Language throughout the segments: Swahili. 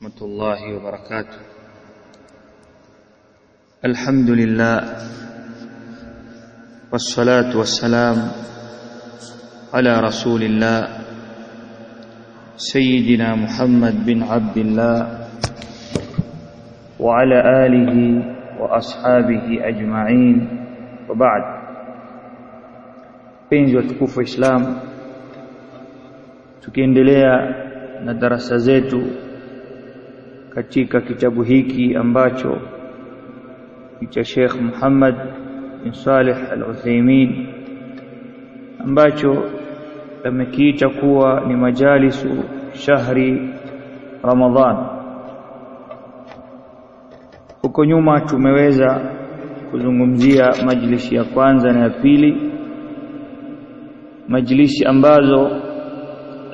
ورحمة الله وبركاته. الحمد لله والصلاة والسلام على رسول الله سيدنا محمد بن عبد الله وعلى آله وأصحابه أجمعين. وبعد. Watukufu wa Islam tukiendelea na darasa zetu katika kitabu hiki ambacho ni cha Sheikh Muhammad bin Saleh Al-Uthaymeen ambacho amekiita kuwa ni majalisu shahri Ramadhan. Huko nyuma tumeweza kuzungumzia majlisi ya kwanza na ya pili, majlisi ambazo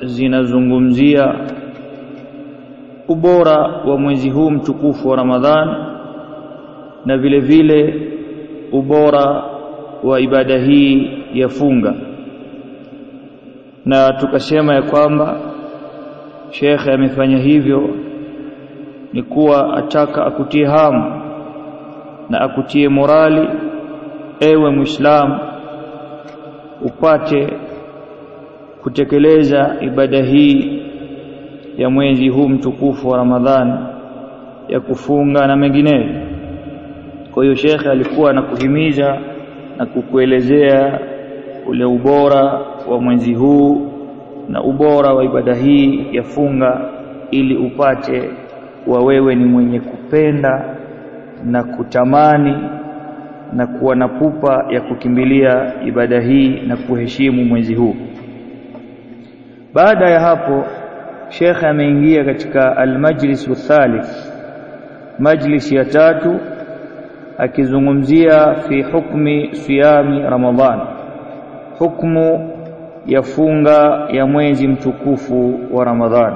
zinazungumzia ubora wa mwezi huu mtukufu wa Ramadhan na vile vile ubora wa ibada hii ya funga, na tukasema ya kwamba shekhe amefanya hivyo ni kuwa ataka akutie hamu na akutie morali, ewe Muislamu, upate kutekeleza ibada hii ya mwezi huu mtukufu wa Ramadhani ya kufunga na mengineyo. Kwa hiyo shekhe alikuwa anakuhimiza na kukuelezea ule ubora wa mwezi huu na ubora wa ibada hii ya funga, ili upate wa wewe ni mwenye kupenda na kutamani na kuwa na pupa ya kukimbilia ibada hii na kuheshimu mwezi huu. Baada ya hapo Shekhe ameingia katika almajlis thalith, majlis ya tatu, akizungumzia fi hukmi siyami Ramadhan, hukmu ya funga ya mwezi mtukufu wa Ramadhan.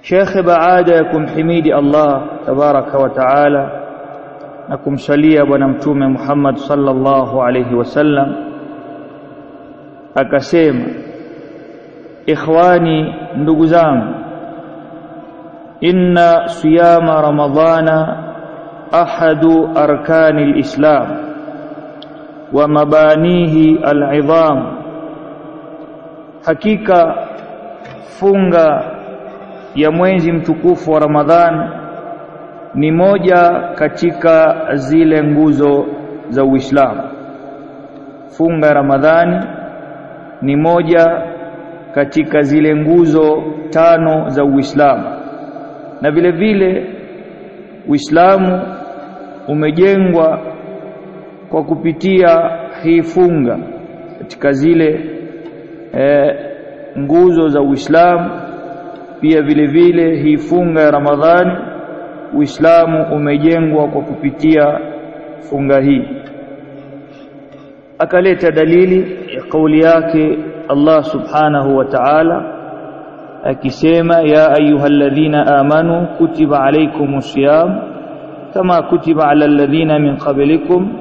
Shekhe baada ya kumhimidi Allah tabaraka wa taala na kumsalia Bwana Mtume Muhammad sallallahu alayhi wasallam, akasema Ikhwani, ndugu zangu, inna siyama ramadhana ahadu arkani lislam wa mabanihi alidham, hakika funga ya mwezi mtukufu wa Ramadhan ni moja katika zile nguzo za Uislamu. Funga Ramadhani ni moja katika zile nguzo tano za Uislamu, na vile vile Uislamu umejengwa kwa kupitia hii funga katika zile e, nguzo za Uislamu. Pia vile vile hii funga ya Ramadhani Uislamu umejengwa kwa kupitia funga hii. Akaleta dalili ya kauli yake Allah subhanahu wa ta'ala akisema, ya ayyuhalladhina amanu kutiba alaykumus siyam kama kutiba ala alladhina min qablikum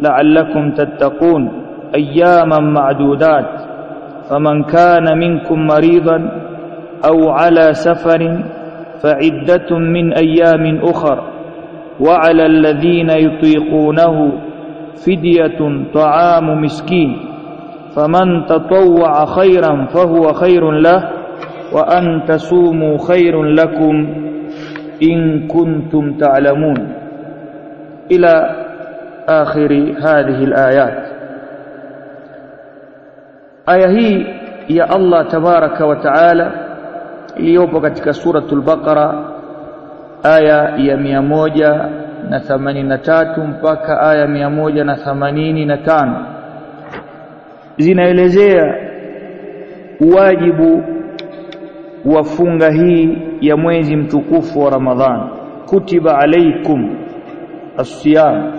la'allakum tattaqun ayyaman ma'dudat faman kana minkum maridan aw ala safarin fa'iddatun min ayyamin ukhra wa ala alladhina yutiqunahu fidyatun ta'amu miskin faman tatawwa khairan fahuwa khairun lah wa an tasumu khairun lakum in kuntum ta'lamun ila akhiri hadhihi alayat. Aya hii ya Allah tabaraka wa taala iliyopo katika suratul Baqara aya ya mia moja na themanini na tatu mpaka aya mia moja na themanini na tano zinaelezea wajibu wa funga hii ya mwezi mtukufu wa Ramadhani Kutiba alaikum as-siyam,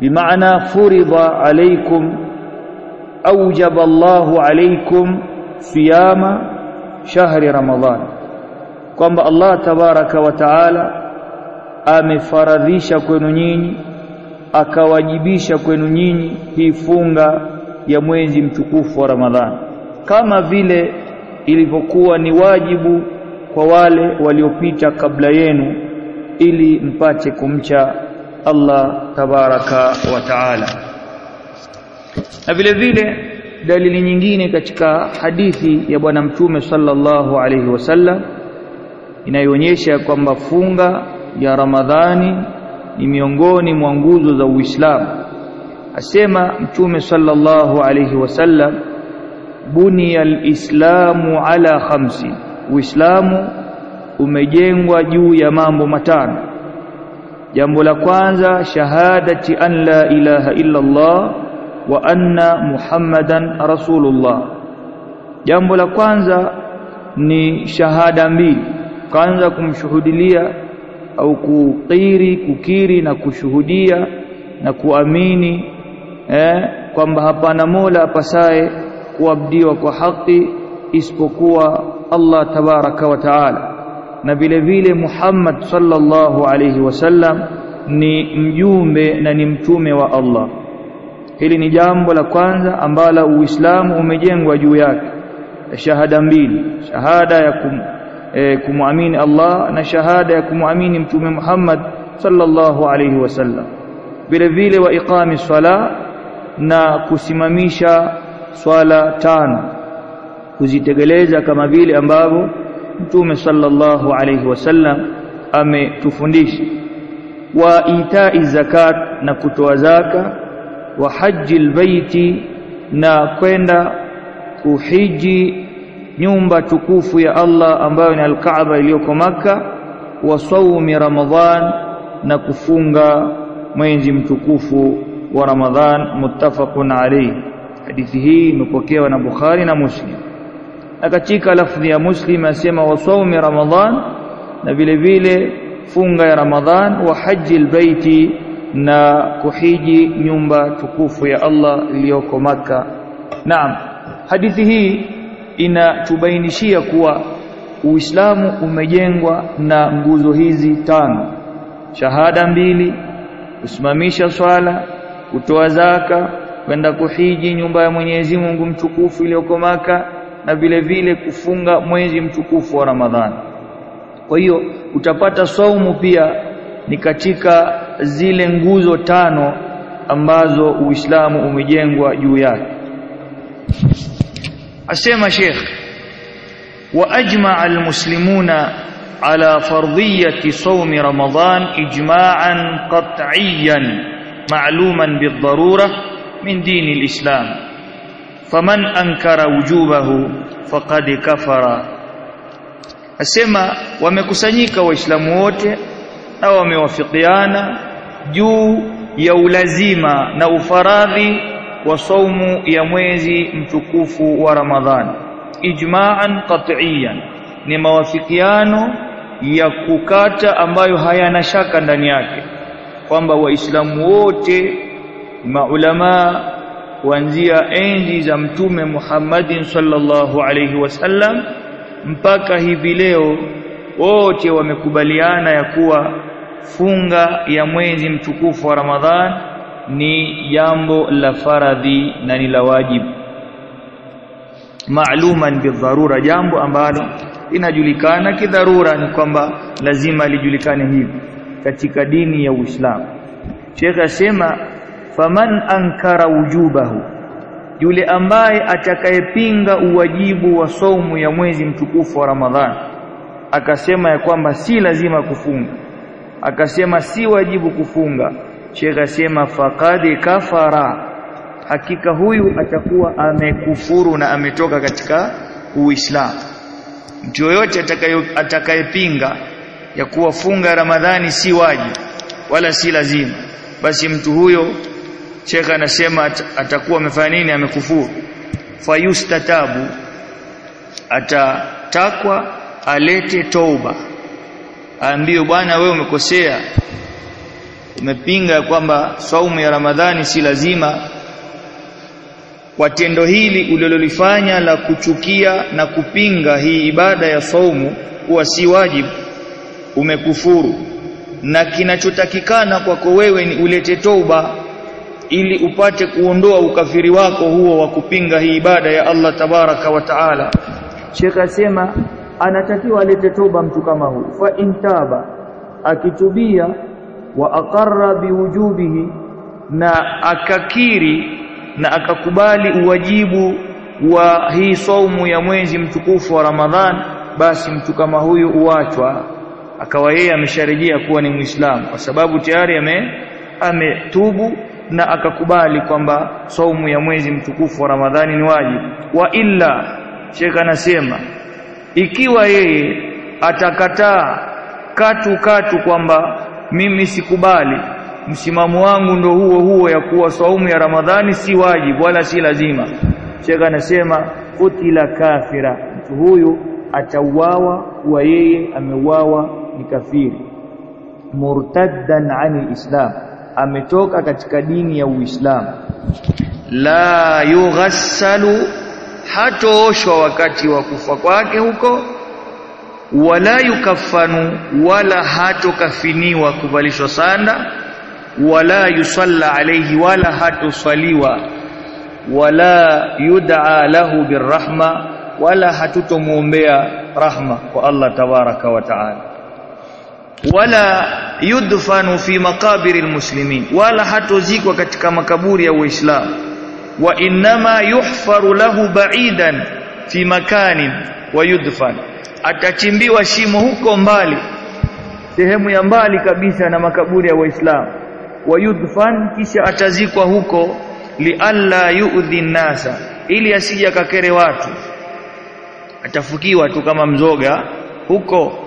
bimaana furidha alaikum, aujaba Allahu alaikum siyama shahri Ramadhan, kwamba Allah tabaraka wa taala amefaradhisha kwenu nyinyi, akawajibisha kwenu nyinyi hii funga ya mwezi mtukufu wa Ramadhani, kama vile ilivyokuwa ni wajibu kwa wale waliopita kabla yenu ili mpate kumcha Allah tabaraka wa taala. Na vile vile dalili nyingine katika hadithi ya bwana mtume sallallahu alaihi wasallam inayoonyesha kwamba funga ya Ramadhani ni miongoni mwa nguzo za Uislamu asema mtume sallallahu alayhi wasallam buniya alislamu ala khamsi. Uislamu umejengwa juu ya mambo matano. Jambo la kwanza shahadati an la ilaha illa Allah wa anna muhammadan rasulullah. Jambo la kwanza ni shahada mbili. Kwanza kumshuhudilia au kukiri kukiri na kushuhudia na kuamini eh, kwamba hapana mola apasaye kuabudiwa kwa haki isipokuwa Allah tabaraka wa taala. Na vile vile Muhammad sallallahu alayhi wasallam ni mjumbe na ni mtume wa Allah. Hili ni jambo la kwanza ambalo Uislamu umejengwa juu yake. Shahada mbili shahada ya kum, e, kumwamini Allah na shahada ya kumwamini mtume Muhammad sallallahu alayhi wasallam vile vile wa iqami swala na kusimamisha swala tano kuzitegeleza kama vile ambavyo mtume sallallahu alayhi wasallam ametufundisha. Wa itai zakat na kutoa zaka wa haji albayti na kwenda kuhiji nyumba tukufu ya Allah ambayo ni alkaaba iliyoko maka wa saumi Ramadhan na kufunga mwezi mtukufu wa Ramadhan muttafaqun alayhi hadithi hii imepokewa na Bukhari na Muslim. Na katika lafdhi ya Muslim asema wa saumi Ramadhan na vile vile funga ya Ramadhan wa haji albayti na kuhiji nyumba tukufu ya Allah iliyoko maka Naam hadithi hii inatubainishia kuwa Uislamu umejengwa na nguzo hizi tano. Shahada mbili kusimamisha swala kutoa zaka kwenda kuhiji nyumba ya Mwenyezi Mungu mtukufu iliyoko maka na vile vile kufunga mwezi mtukufu wa Ramadhani kwa hiyo utapata saumu pia ni katika zile nguzo tano ambazo Uislamu umejengwa juu yake. Asema Sheikh wa ajma'a almuslimuna ala fardiyati sawmi Ramadhan ijma'an qat'iyan ma'luman بالضرورة من دين الإسلام فمن أنكر وجوبه فقد كفر asema wamekusanyika waislamu wote na wamewafikiana juu ya ulazima na ufaradhi wa saumu ya mwezi mtukufu wa ijma'an ni mawafikiano ya kukata ambayo hayana shaka ndani yake kwamba waislamu wote maulama kuanzia enzi za mtume Muhammadin sallallahu alayhi wasallam mpaka hivi leo wote wamekubaliana ya kuwa funga ya mwezi mtukufu wa Ramadhan ni jambo la faradhi na ni la wajibu. Maaluman bidharura jambo ambalo inajulikana kidharura ni kwamba lazima lijulikane hivi katika dini ya Uislamu. Sheikh asema faman ankara wujubahu yule ambaye atakayepinga uwajibu wa saumu ya mwezi mtukufu wa Ramadhani akasema ya kwamba si lazima kufunga. Akasema si wajibu kufunga. Sheikh asema faqad kafara. Hakika huyu atakuwa amekufuru na ametoka katika Uislamu. Mtu yoyote atakayepinga ya kuwa funga Ramadhani si wajibu wala si lazima. Basi mtu huyo Sheikh anasema atakuwa amefanya nini? Amekufuru. Fayustatabu atatakwa alete toba aambie bwana wewe umekosea. Umepinga kwamba saumu ya Ramadhani si lazima. Kwa tendo hili ulilolifanya la kuchukia na kupinga hii ibada ya saumu kuwa si wajibu umekufuru. Na kinachotakikana kwako wewe ni ulete toba ili upate kuondoa ukafiri wako huo wa kupinga hii ibada ya Allah tabaraka wa taala. Sheikh asema anatakiwa alete toba mtu kama huyu. Fa intaba akitubia wa aqarra biwujubihi na akakiri na akakubali uwajibu wa hii saumu ya mwezi mtukufu wa Ramadhan basi mtu kama huyu uachwa akawa yeye amesharejea kuwa ni Muislamu kwa sababu tayari ame ametubu na akakubali kwamba saumu ya mwezi mtukufu wa Ramadhani ni wajibu. Wa illa Sheikh anasema ikiwa yeye atakataa katu katu kwamba mimi sikubali msimamo wangu ndo huo huo ya kuwa saumu ya Ramadhani si wajibu wala si lazima. Sheikh anasema kutila kafira mtu huyu atauawa kuwa yeye ameuawa ni kafiri murtaddan ani islam. Ametoka katika dini ya Uislamu. La yughassalu hatooshwa wakati wa kufa kwake huko. Wala yukafanu wala hatokafiniwa kuvalishwa sanda. Wala yusalla alayhi wala hatusaliwa wala yud'a lahu birrahma wala hatutomuombea rahma kwa Allah tabaraka wa taala wala yudfanu fi maqabiri almuslimin wala hatozikwa katika makaburi ya Uislamu. Wa inma yuhfaru lahu ba'idan fi makanin wa yudfan atachimbiwa shimo huko mbali sehemu ya mbali kabisa na makaburi ya Waislamu wa yudfan kisha atazikwa huko lialla yu'dhi nasa ili asije akakere watu. Atafukiwa tu kama mzoga huko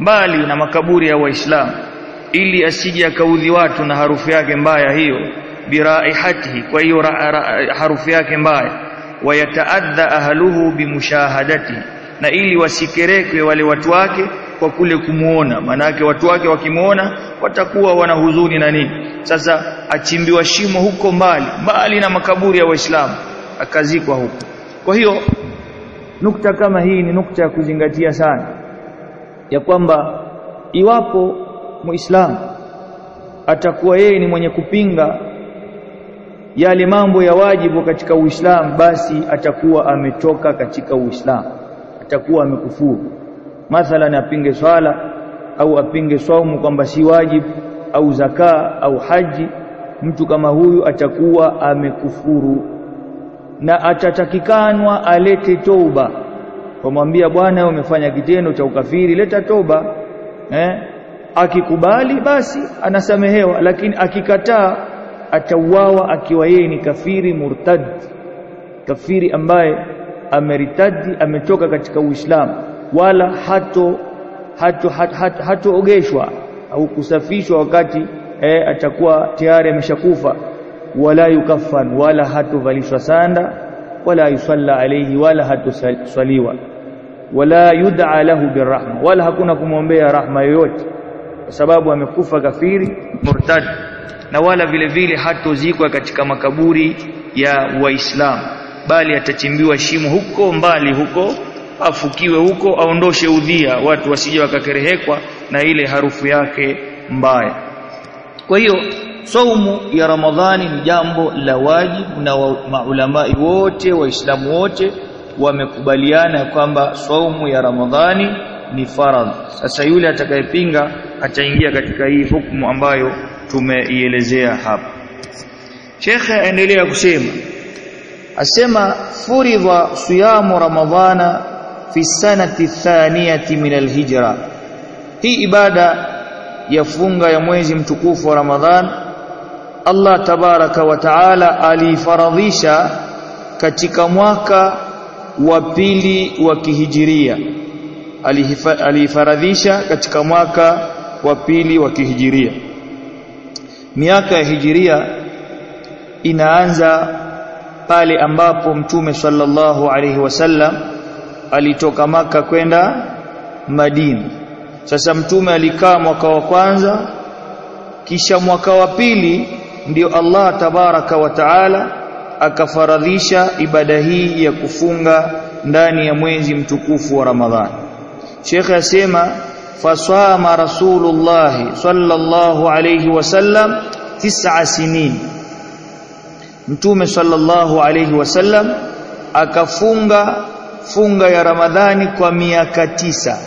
mbali na makaburi ya Waislamu ili asije akaudhi watu na harufu yake mbaya hiyo biraihatihi kwa hiyo harufu yake mbaya. Wayataadha ahluhu bimushahadati na ili wasikerekwe wale watu wake kwa kule kumuona. Manake watu wake wakimuona watakuwa wana huzuni na nini. Sasa achimbiwa shimo huko mbali mbali na makaburi ya waislamu akazikwa huko. Kwa hiyo nukta kama hii ni nukta ya kuzingatia sana ya kwamba iwapo muislamu atakuwa yeye ni mwenye kupinga yale mambo ya wajibu katika Uislamu basi atakuwa ametoka katika Uislamu atakuwa amekufuru. Mathalan apinge swala au apinge saumu kwamba si wajibu au zakaa au haji mtu kama huyu atakuwa amekufuru. Na atatakikanwa alete toba kumwambia bwana umefanya kitendo cha ukafiri leta toba. Eh? Akikubali basi anasamehewa lakini akikataa atauawa akiwa yeye ni kafiri murtad. Kafiri ambaye ameritadi ametoka katika Uislamu wala hato hato hato hatoogeshwa au kusafishwa wakati eh, atakuwa tayari ameshakufa. Wala yukafan wala hatovalishwa sanda wala yusalla alayhi wala hatosaliwa wala yud'a lahu birrahma wala hakuna kumwombea rahma yoyote kwa sababu amekufa kafiri murtad na wala vile vile hatozikwa katika makaburi ya waislamu bali atachimbiwa shimo huko mbali huko afukiwe huko aondoshe udhia watu wasije wakakerehekwa na ile harufu yake mbaya. Kwa hiyo saumu ya ramadhani ni jambo la wajibu na maulamai wote waislamu wote wamekubaliana kwamba saumu ya ramadhani ni faradhi sasa yule atakayepinga ataingia katika hii hukumu ambayo tumeielezea hapa. Shekhe aendelea kusema asema furidha siyamu ramadhana fi sanati thaniyati min alhijra. Hii ibada ya funga ya mwezi mtukufu wa ramadhan Allah tabaraka wa taala alifaradhisha katika mwaka wa pili wa kihijiria. Alifaradhisha katika mwaka wa pili wa kihijiria. Miaka ya hijiria inaanza pale ambapo mtume sallallahu alaihi wasallam alitoka maka kwenda Madina. Sasa mtume alikaa mwaka wa kwanza kisha mwaka wa pili ndio Allah tabaraka wa taala akafaradhisha ibada hii ya kufunga ndani ya mwezi mtukufu wa Ramadhani. Sheikh asema fasama rasulullah sallallahu alayhi wasallam tis'a sinin. Mtume sallallahu alayhi wasallam akafunga funga ya Ramadhani kwa miaka tisa.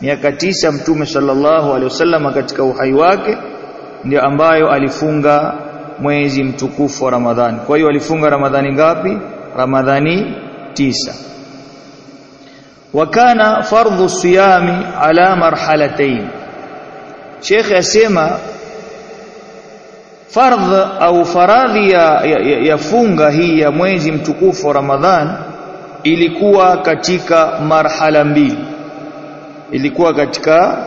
Miaka tisa mtume sallallahu alayhi wasallam katika uhai wake ndio ambayo alifunga mwezi mtukufu wa Ramadhani. Kwa hiyo walifunga Ramadhani ngapi? Ramadhani tisa. Wakana fardhu siyami ala marhalatayn Sheikh asema fardh au faradhi ya, ya, ya funga hii ya mwezi mtukufu wa Ramadhan ilikuwa katika marhala mbili. Ilikuwa katika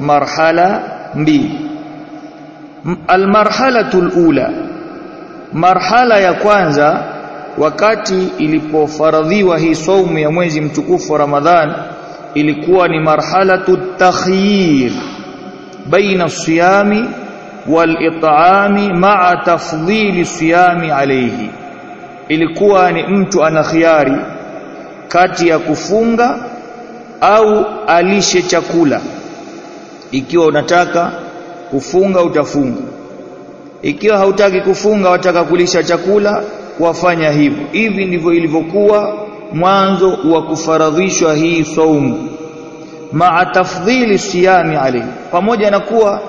marhala mbili almarhalatul ula. Marhala ya kwanza wakati ilipofaradhiwa hii saumu ya mwezi mtukufu wa Ramadhan ilikuwa ni marhalatu takhyir baina siyami wal it'ami ma'a tafdhili siyami alayhi. Ilikuwa ni mtu ana khiari kati ya kufunga au alishe chakula. Ikiwa unataka kufunga utafunga. Ikiwa hautaki kufunga wataka kulisha chakula wafanya hivyo. Hivi ndivyo ilivyokuwa mwanzo wa kufaradhishwa hii saumu maa tafdhili siyami alayhi. Pamoja na kuwa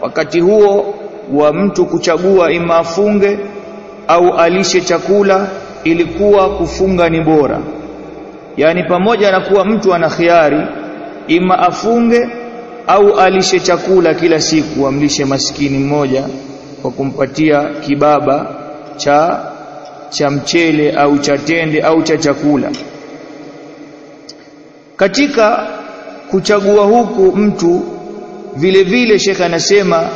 wakati huo wa mtu kuchagua ima afunge au alishe chakula ilikuwa kufunga ni bora. Yani pamoja na kuwa mtu ana khiari ima afunge au alishe chakula kila siku amlishe maskini mmoja kwa kumpatia kibaba cha cha mchele au cha tende au cha chakula. Katika kuchagua huku mtu vile vile shekhe anasema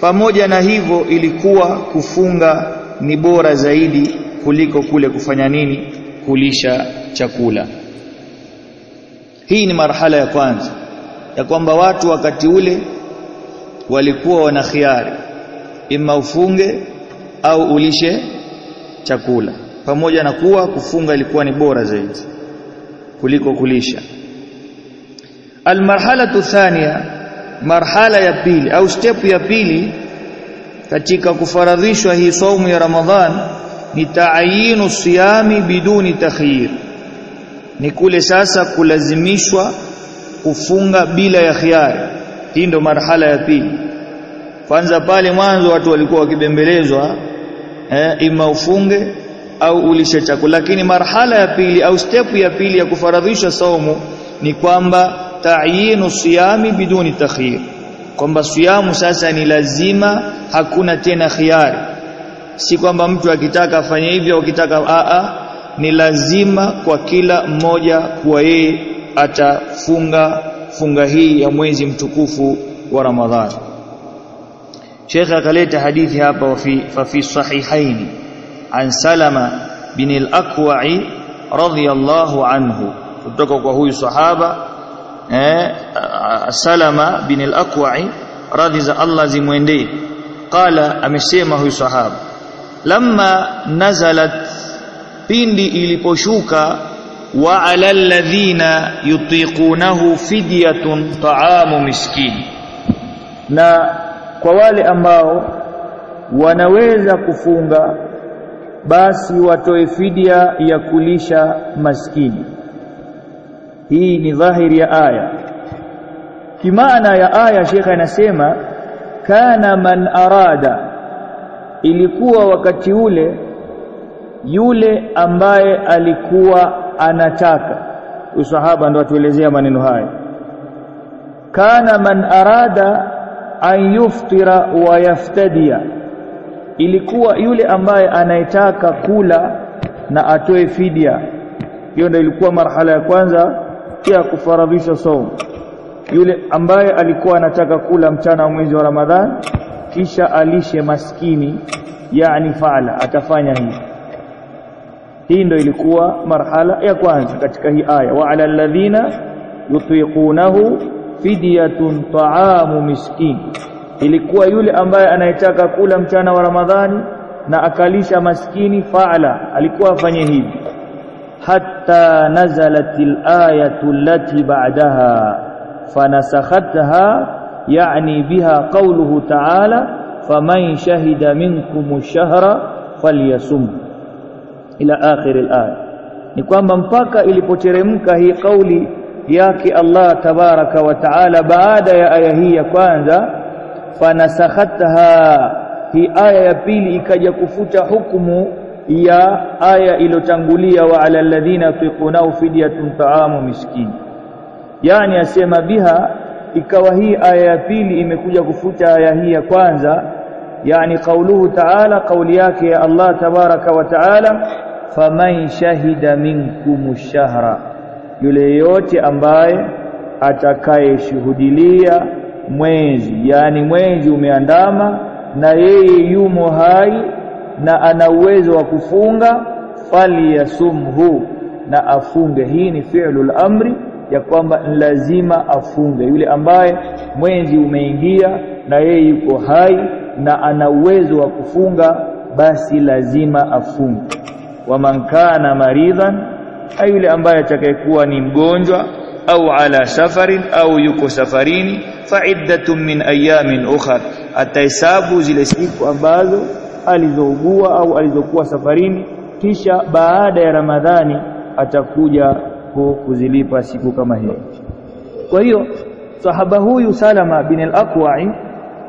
pamoja na hivyo ilikuwa kufunga ni bora zaidi kuliko kule kufanya nini? Kulisha chakula. Hii ni marhala ya kwanza ya kwamba watu wakati ule walikuwa wana khiari. Ima ufunge au ulishe chakula. Pamoja na kuwa kufunga ilikuwa ni bora zaidi kuliko kulisha. Almarhalatu thania marhala ya pili au step ya pili katika kufaradhishwa hii saumu ya Ramadhan ni taayinu siyami biduni takhyir ni kule sasa kulazimishwa kufunga bila ya khiari. Hii ndo marhala ya pili. Kwanza pale mwanzo watu walikuwa wakibembelezwa eh, ima ufunge au ulishe chakula. Lakini marhala ya pili au step ya pili ya kufaradhisha saumu ni kwamba ta'yinu siyami biduni takhyir kwamba siyamu sasa ni lazima hakuna tena khiari. Si kwamba mtu akitaka afanye hivyo au akitaka a a ni lazima kwa kila mmoja kuwa yeye atafunga funga hii ya mwezi mtukufu wa Ramadhani Sheikh akaleta hadithi hapa fi fi sahihain an Salama bin al-Aqwa'i radhiyallahu anhu kutoka kwa huyu sahaba eh Salama bin al-Aqwa'i radhi za Allah zimwendee. Qala amesema huyu sahaba lamma nazalat pindi iliposhuka wa ala ladhina yutiqunahu fidyatun ta'amu miskin. Na kwa wale ambao wanaweza kufunga basi watoe fidia ya kulisha maskini. Hii ni dhahiri ya aya. Kimaana ya aya Sheikh anasema kana man arada ilikuwa wakati ule yule ambaye alikuwa anataka. Usahaba ndo atuelezea maneno haya. Kana man arada an yuftira wa yaftadia. Ilikuwa yule ambaye anayetaka kula na atoe fidia hiyo ndio ilikuwa marhala ya kwanza ya kufaradhisha saumu yule ambaye alikuwa anataka kula mchana wa mwezi wa Ramadhan kisha alishe maskini yani faala atafanya hivi hii ndio ilikuwa marhala ya kwanza katika hii aya. Wa ala alladhina yutiqunahu fidyatun ta'amu miskin. Ilikuwa yule ambaye anayetaka kula mchana wa Ramadhani na akalisha maskini faala. Alikuwa afanye hivi. Hatta nazalatil ayatu allati ba'daha. Fanasakhatha yani biha qawluhu ta'ala faman shahida minkum ash-shahra falyasum ila akhir al-aya ni kwamba mpaka ilipoteremka hii kauli yake Allah tabaraka wa taala baada ya aya hii ya kwanza fanasakhatha hii aya ya pili ikaja kufuta hukumu ya aya iliyotangulia wa ala alladhina yutiqunahu fidyatun ta'amu miskini yani asema biha ikawa hii aya ya pili imekuja kufuta aya hii ya kwanza yani qauluhu ta'ala kauli yake ya Allah tabaraka wa taala faman shahida minkum shahra yule yote ambaye atakayeshuhudilia mwezi yani mwezi umeandama na yeye yumo hai na ana uwezo wa kufunga falyasumhu na afunge. Hii ni fi'lul amri ya kwamba lazima afunge. Yule ambaye mwezi umeingia na yeye yuko hai na ana uwezo wa kufunga basi lazima afunge waman kana maridhan yule ambaye atakayekuwa ni mgonjwa au ala safarin au yuko safarini fa iddatun min ayamin ukhra atahesabu zile siku ambazo alizougua au alizokuwa safarini kisha baada ya Ramadhani atakuja kuzilipa siku kama hiyo. Kwa hiyo sahaba huyu Salama bin al-Aqwa'i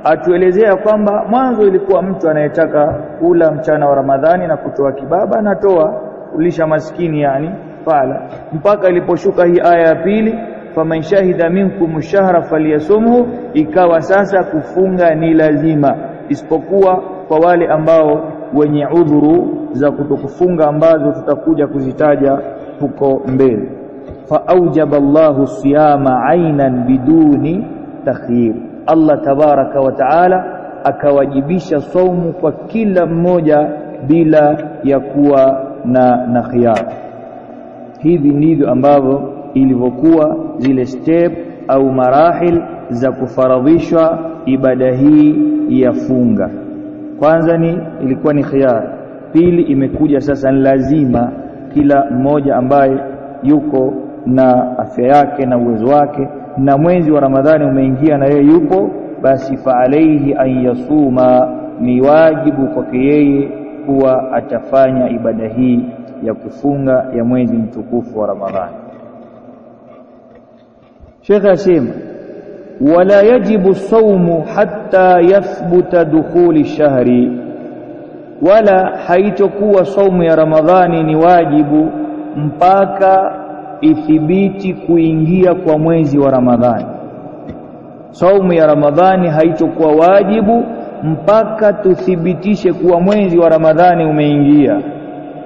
atuelezea kwamba mwanzo ilikuwa mtu anayetaka kula mchana wa Ramadhani na kutoa kibaba anatoa kulisha maskini yani fala mpaka iliposhuka hii aya ya pili faman shahida minkum shahra falyasumhu ikawa sasa kufunga ni lazima. Isipokuwa kwa wale ambao wenye udhuru za kutokufunga ambazo tutakuja kuzitaja huko mbele. Fa aujaba Allahu siyama ainan biduni takhyir Allah tabaraka wa taala akawajibisha saumu kwa kila mmoja bila ya kuwa na na khiyar. Hivi ndivyo ambavyo ilivyokuwa zile step au marahil za kufaradhishwa ibada hii ya funga. Kwanza ni ilikuwa ni khiyar. Pili imekuja sasa ni lazima kila mmoja ambaye yuko na afya yake na uwezo wake na mwezi wa Ramadhani umeingia na yeye yupo basi fa alaihi an yasuma ni wajibu kwake yeye kuwa atafanya ibada hii ya kufunga ya mwezi mtukufu wa Ramadhani. Sheikh asema wala yajibu saumu hatta yathbuta dukhuli shahri wala haitokuwa saumu ya Ramadhani ni wajibu mpaka ithibiti kuingia kwa mwezi wa Ramadhani. Saumu ya Ramadhani haitokuwa wajibu mpaka tuthibitishe kuwa mwezi wa Ramadhani umeingia.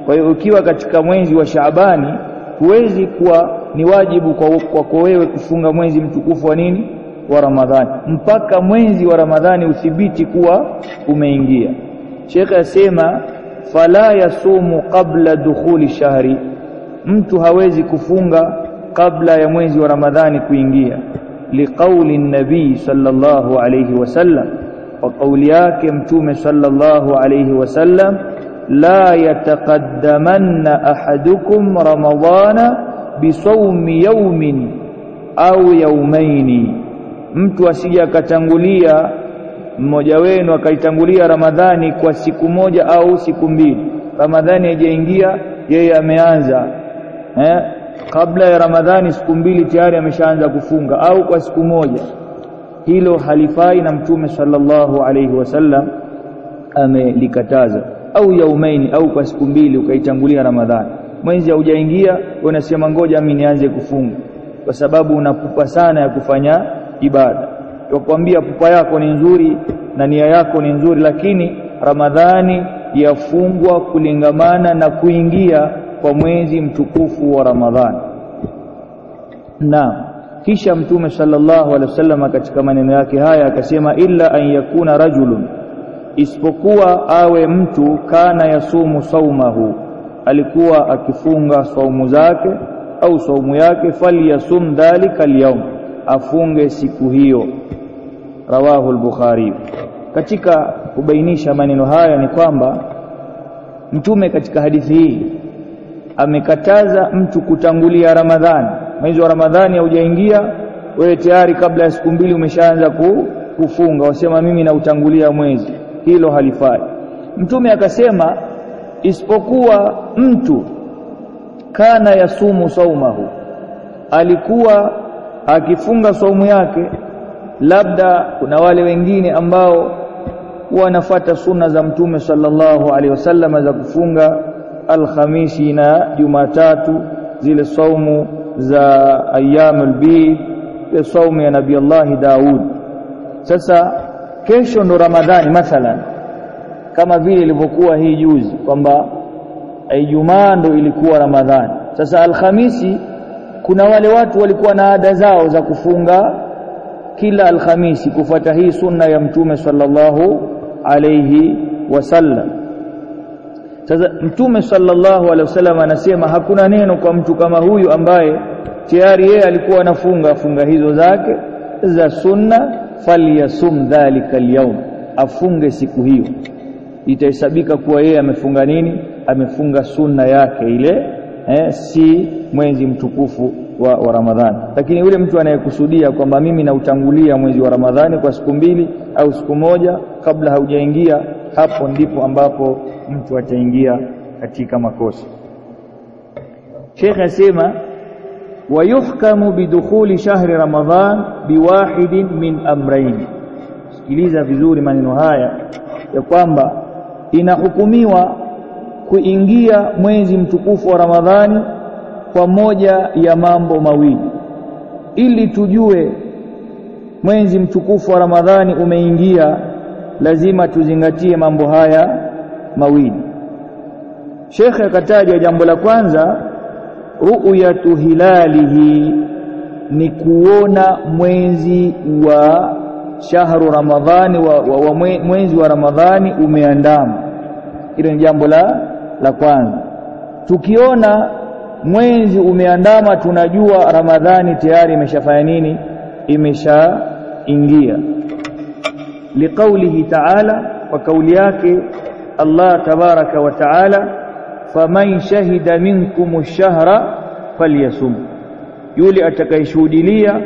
Kwa hiyo ukiwa katika mwezi wa Shaabani huwezi kuwa ni wajibu kwako kwa wewe kufunga mwezi mtukufu wa nini? Wa Ramadhani. Mpaka mwezi wa Ramadhani uthibiti kuwa umeingia. Sheikh asema fala yasumu qabla dukhuli shahri mtu hawezi kufunga kabla ya mwezi wa Ramadhani kuingia liqauli nabii sallallahu alayhi wasallam kwa kauli yake mtume sallallahu alayhi wasallam la yataqaddamanna ahadukum ramadhana bisawmi yawmin au yawmaini mtu asije akatangulia mmoja wenu akaitangulia Ramadhani kwa siku moja au siku mbili Ramadhani haijaingia yeye ameanza eh? Kabla ya Ramadhani siku mbili tayari ameshaanza kufunga au kwa siku moja. Hilo halifai na mtume sallallahu alayhi wasallam amelikataza. Au yaumaini au kwa siku mbili ukaitangulia Ramadhani. Mwezi haujaingia unasema ngoja mimi nianze kufunga. Kwa sababu unapupa sana ya kufanya ibada. Tukwambia pupa yako ni nzuri na nia yako ni nzuri lakini Ramadhani yafungwa kulingamana na kuingia kwa mwezi mtukufu wa Ramadhani na kisha mtume sallallahu alaihi wasallam katika maneno yake haya akasema illa an yakuna rajulun isipokuwa awe mtu kana yasumu saumahu alikuwa akifunga saumu zake au saumu yake falyasum dhalika alyawm afunge siku hiyo. Rawahu al-bukhari. Katika kubainisha maneno haya ni kwamba mtume katika hadithi hii amekataza mtu kutangulia Ramadhani. Mwezi wa Ramadhani haujaingia wewe tayari kabla ya siku mbili umeshaanza kufunga. Wasema mimi nautangulia mwezi. Hilo halifai. Mtume akasema isipokuwa mtu kana yasumu saumahu. Alikuwa akifunga saumu yake labda kuna wale wengine ambao wanafata sunna za mtume sallallahu alaihi wasallam za kufunga alhamisi na jumatatu zile saumu za ayyamul bid ile saumu ya nabii Allah Daud sasa kesho ndo ramadhani mathalan kama vile ilivyokuwa hii juzi kwamba Ijumaa ndo ilikuwa Ramadhani. Sasa Alhamisi kuna wale watu walikuwa na ada zao za kufunga kila Alhamisi kufuata hii sunna ya Mtume sallallahu alayhi wasallam. Sasa Mtume sallallahu alaihi wasallam anasema hakuna neno kwa mtu kama huyu ambaye tayari yeye alikuwa anafunga funga hizo zake za sunna, falyasum dhalika alyawm, afunge siku hiyo itahesabika kuwa yeye amefunga nini? Amefunga sunna yake ile eh, si mwezi mtukufu wa, wa Ramadhani. Lakini yule mtu anayekusudia kwamba mimi nautangulia mwezi wa Ramadhani kwa siku mbili au siku moja kabla haujaingia, hapo ndipo ambapo mtu ataingia katika makosa. Sheikh asema wayuhkamu bidukhuli shahri Ramadhan biwahidin min amrayn. Sikiliza vizuri maneno haya ya kwamba inahukumiwa kuingia mwezi mtukufu wa Ramadhani kwa moja ya mambo mawili. Ili tujue mwezi mtukufu wa Ramadhani umeingia, lazima tuzingatie mambo haya mawili. Sheikh akataja jambo la kwanza, ru'yatu hilalihi, ni kuona mwezi wa shahru Ramadhani wa, wa, wa mwezi wa Ramadhani umeandama. Hilo ni jambo la la kwanza. Tukiona mwezi umeandama, tunajua Ramadhani tayari imeshafanya nini? Imeshaingia. Liqaulihi ta'ala, kwa kauli yake Allah tabaraka wa taala, faman shahida minkum ash-shahra falyasum, yule atakayeshuhudilia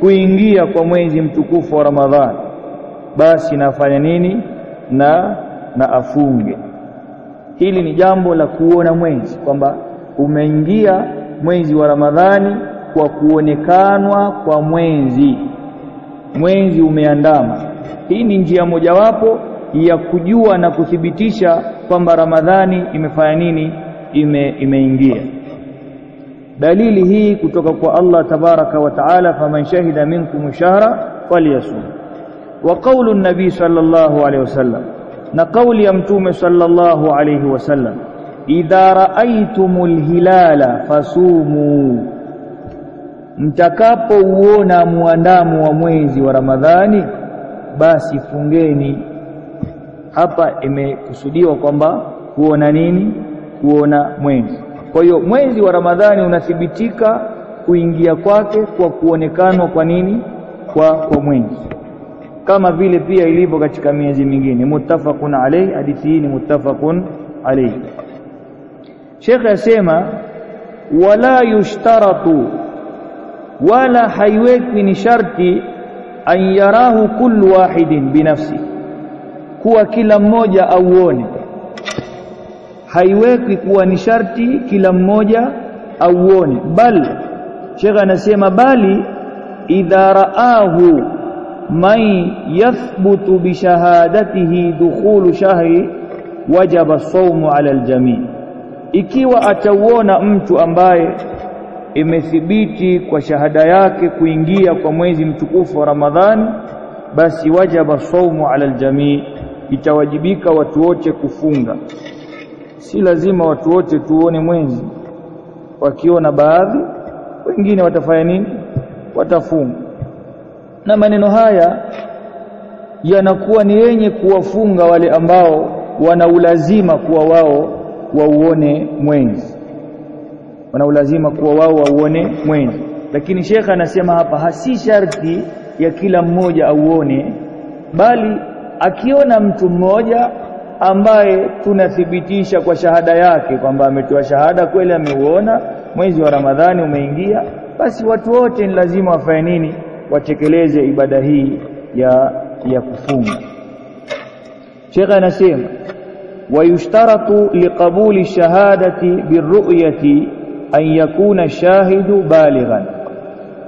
kuingia kwa mwezi mtukufu wa Ramadhani basi nafanya nini? Na na afunge. Hili ni jambo la kuona mwezi kwamba umeingia mwezi wa Ramadhani kwa kuonekanwa kwa mwezi, mwezi umeandama. Hii ni njia mojawapo ya kujua na kuthibitisha kwamba Ramadhani imefanya nini? Ime, imeingia. Dalili hii kutoka kwa Allah tabaraka wa taala, faman shahida minkum shahra falyasum. Wa qaulu nabii sallallahu alaihi wasallam, na kauli ya mtume sallallahu alaihi wasallam, idha raaitumul hilala fasumu, mtakapouona muandamo wa mwezi wa Ramadhani basi fungeni. Hapa imekusudiwa kwamba kuona nini? Kuona mwezi. Kwa hiyo mwezi wa Ramadhani unathibitika kuingia kwake kwa kuonekanwa kwa nini? Kwa, kwa mwezi, kama vile pia ilivyo katika miezi mingine. Muttafaqun alayhi, hadithi hii ni muttafaqun alayhi. Sheikh asema wala yushtaratu, wala haiwekwi ni sharti an yarahu kullu wahidin binafsi, kuwa kila mmoja auone. Haiwekwi kuwa ni sharti kila mmoja auone, bal shekha anasema bali idha raahu man yathbutu bi shahadatihi dukhulu shahri wajaba sawmu ala aljamii, ikiwa atauona mtu ambaye imethibiti kwa shahada yake kuingia kwa mwezi mtukufu wa Ramadhani, basi wajaba saumu ala aljamii, itawajibika watu wote kufunga. Si lazima watu wote tuone mwezi, wakiona baadhi, wengine watafanya nini? Watafunga. Na maneno haya yanakuwa ni yenye kuwafunga wale ambao wana ulazima kuwa wao wauone mwezi, wana ulazima kuwa wao wauone mwenzi. Lakini shekha anasema hapa hasi sharti ya kila mmoja auone, bali akiona mtu mmoja ambaye tunathibitisha kwa shahada yake kwamba ametoa shahada kweli, ameuona mwezi wa Ramadhani umeingia, basi watu wote ni lazima wafanye nini? Watekeleze ibada hii ya, ya kufunga. Sheikh anasema wayushtaratu liqabuli shahadati birru'yati an yakuna shahidu balighan.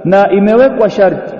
Na imewekwa sharti